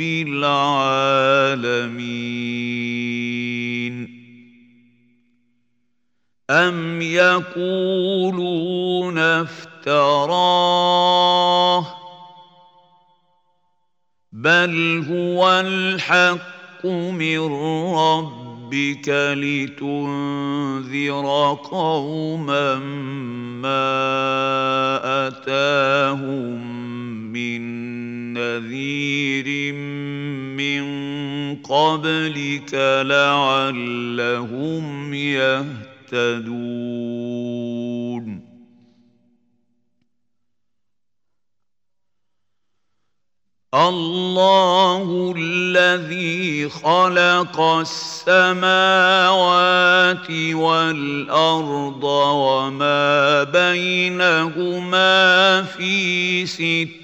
العالمين. أم يقولون افتراه بل هو الحق من ربك لتنذر قوما ما أتاهم من نذير. قبلك لعلهم يهتدون. الله الذي خلق السماوات والأرض وما بينهما في سته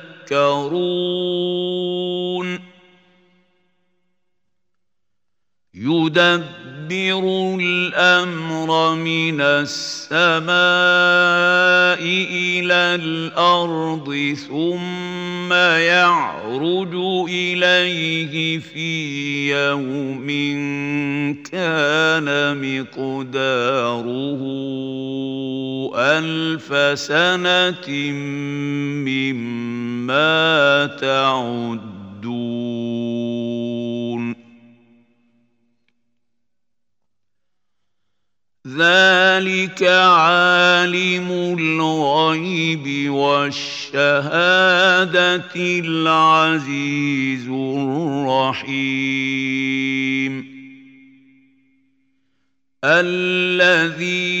يَذَّكَّرُونَ. يدبر يدبر الامر من السماء إلى الأرض ثم يعرج اليه في يوم كان مقداره الف سنه مما تعدون ذلك عالم الغيب والشهادة العزيز الرحيم. الذي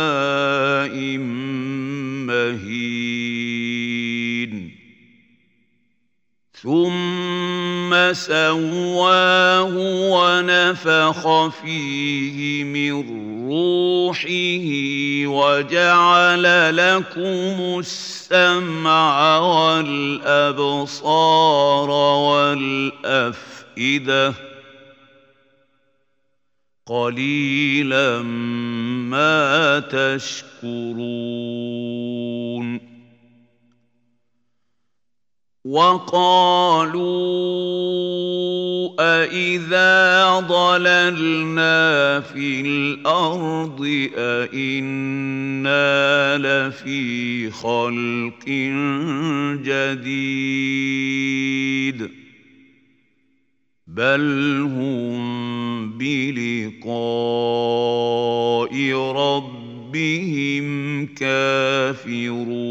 ثم سواه ونفخ فيه من روحه وجعل لكم السمع والابصار والافئده قليلا ما تشكرون وقالوا أإذا ضللنا في الأرض أإنا لفي خلق جديد بل هم بلقاء ربهم كافرون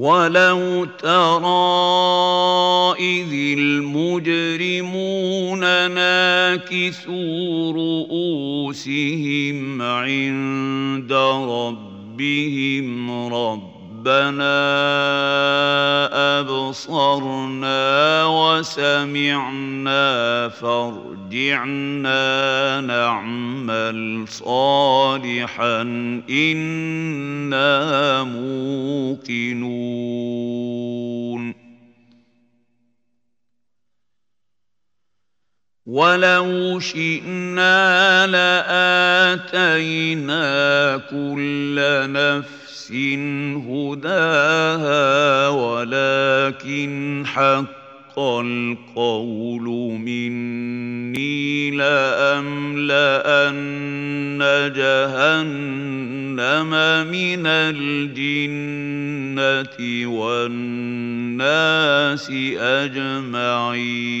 ولو ترى إذ المجرمون ناكسوا رؤوسهم عند ربهم رب ربنا أبصرنا وسمعنا فارجعنا نعمل صالحا إنا موقنون. ولو شئنا لآتينا كل نفس هداها ولكن حق القول مني لأملأن جهنم من الجنة والناس أجمعين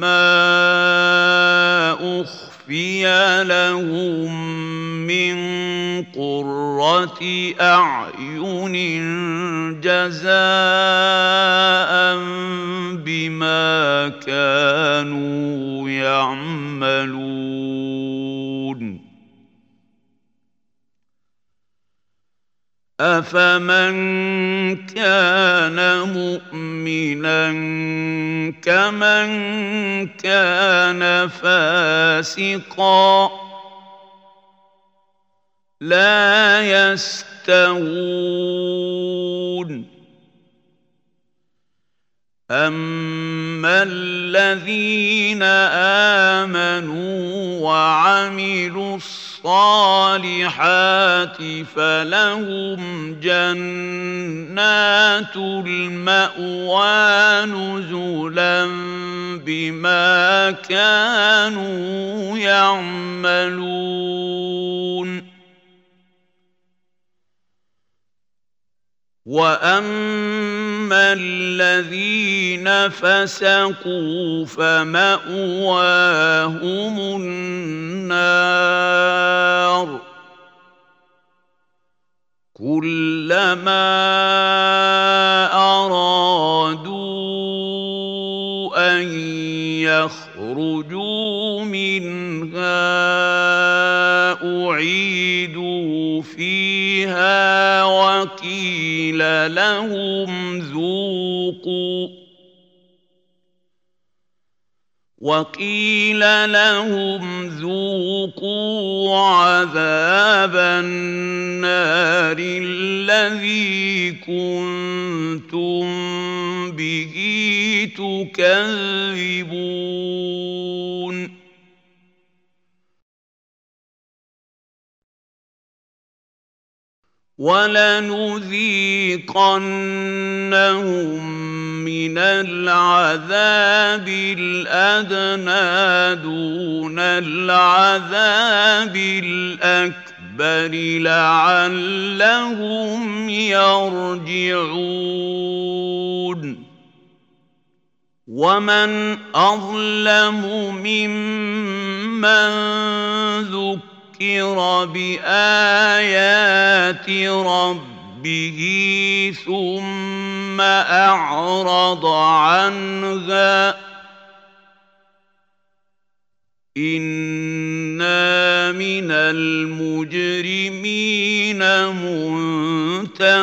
ما أخفي لهم من قرة أعين جزاء بما كانوا يعملون. أفمن كان مؤمنا كمن كان فاسقا لا يستوون اما الذين امنوا وعملوا الصالحات فلهم جنات المأوى نزلا بما كانوا يعملون. واما الذين فسقوا فماواهم النار كلما ارادوا ان يخرجوا منها اعيدوا فيها وقيل لهم ذوقوا. وقيل لهم ذوقوا عذاب النار الذي كنتم به تكذبون. ولنذيقنهم من العذاب الأدنى دون العذاب الأكبر لعلهم يرجعون. ومن أظلم ممن ذكر ذكر بآيات ربه ثم أعرض عنها إنا من المجرمين منتقمون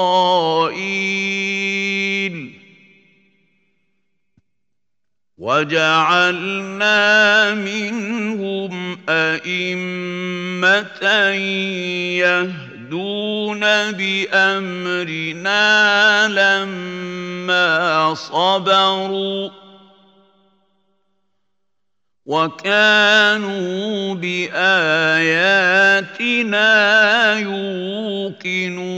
وجعلنا منهم أئمة يهدون بأمرنا لما صبروا وكانوا بآياتنا يوقنون.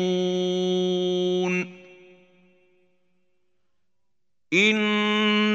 إن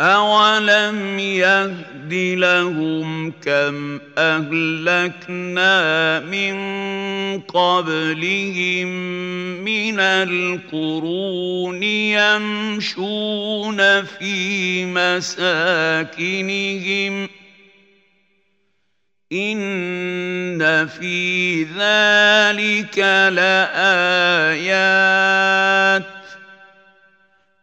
أولم يهد لهم كم أهلكنا من قبلهم من القرون يمشون في مساكنهم إن في ذلك لآيات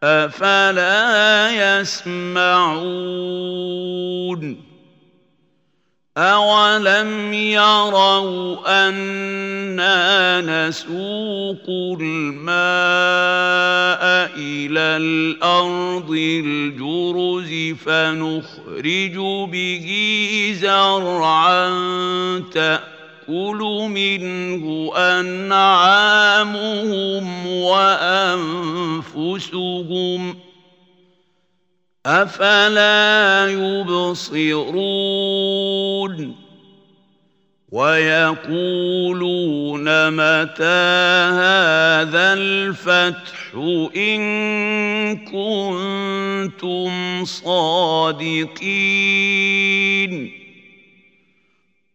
أفلا يسمعون أولم يروا أنا نسوق الماء إلى الأرض الجرز فنخرج به زرعا تأكل تاكل منه انعامهم وانفسهم افلا يبصرون ويقولون متى هذا الفتح ان كنتم صادقين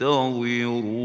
تغيرون